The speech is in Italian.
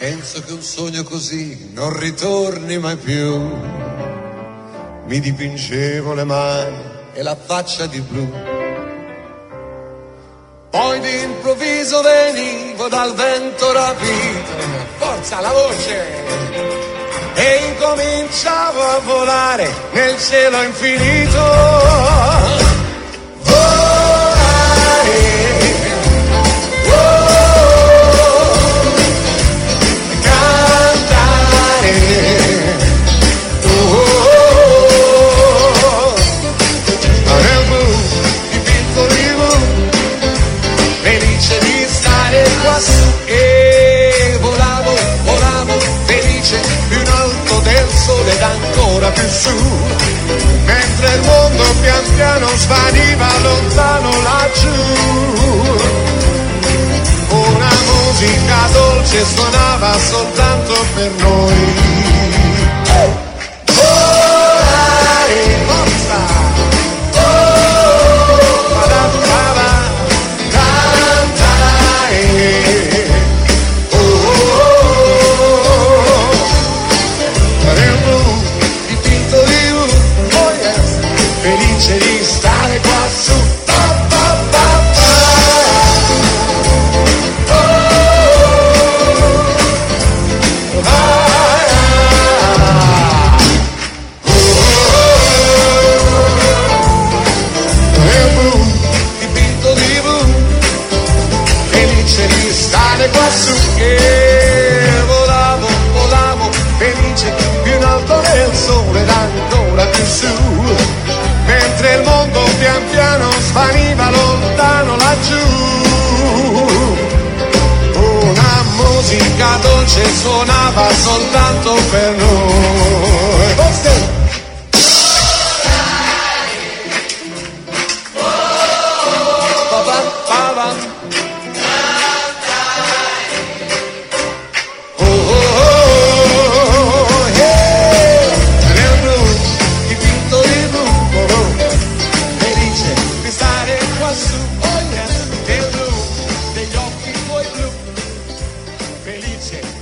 Penso che un sogno così non ritorni mai più. Mi dipingevo le mani e la faccia di blu. Poi d'improvviso venivo dal vento rapito. Forza la voce! E incominciavo a volare nel cielo infinito. Sole ed ancora più su, mentre il mondo pian piano svaniva lontano laggiù. Una musica dolce suonava soltanto per noi. Felice di stare ba. Nel blu, dipinto di blu, felice di stare quassù che volavo, volavo, felice più in alto del sole ed ancora più su, giù. Una musica dolce suonava soltanto per noi. Vostè. Oh, oh, oh, Super. Sanchez.